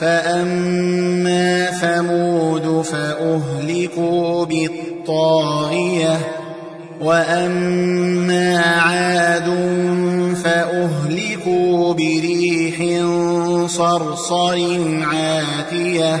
فأما ثمود فأهلكوا بالطاغية وأما عاد فأهلكوا بريح صرصر عاتية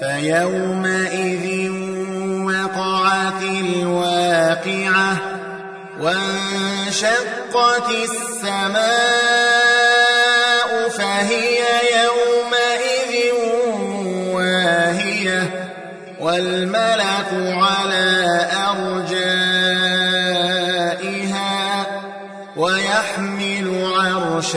فيومئذ وقعت الواقعة وانشقت السماء فهي يومئذ واهية والملك على أرجائها ويحمل عرش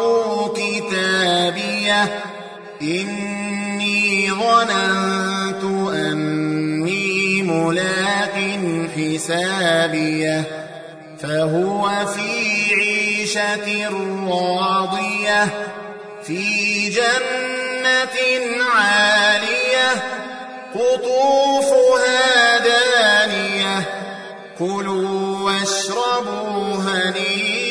كتابيه إني ظننت أني ملاق حسابيه فهو في عيشة راضية في جنة عالية قطوفها دانية. كلوا واشربوا هنيئا.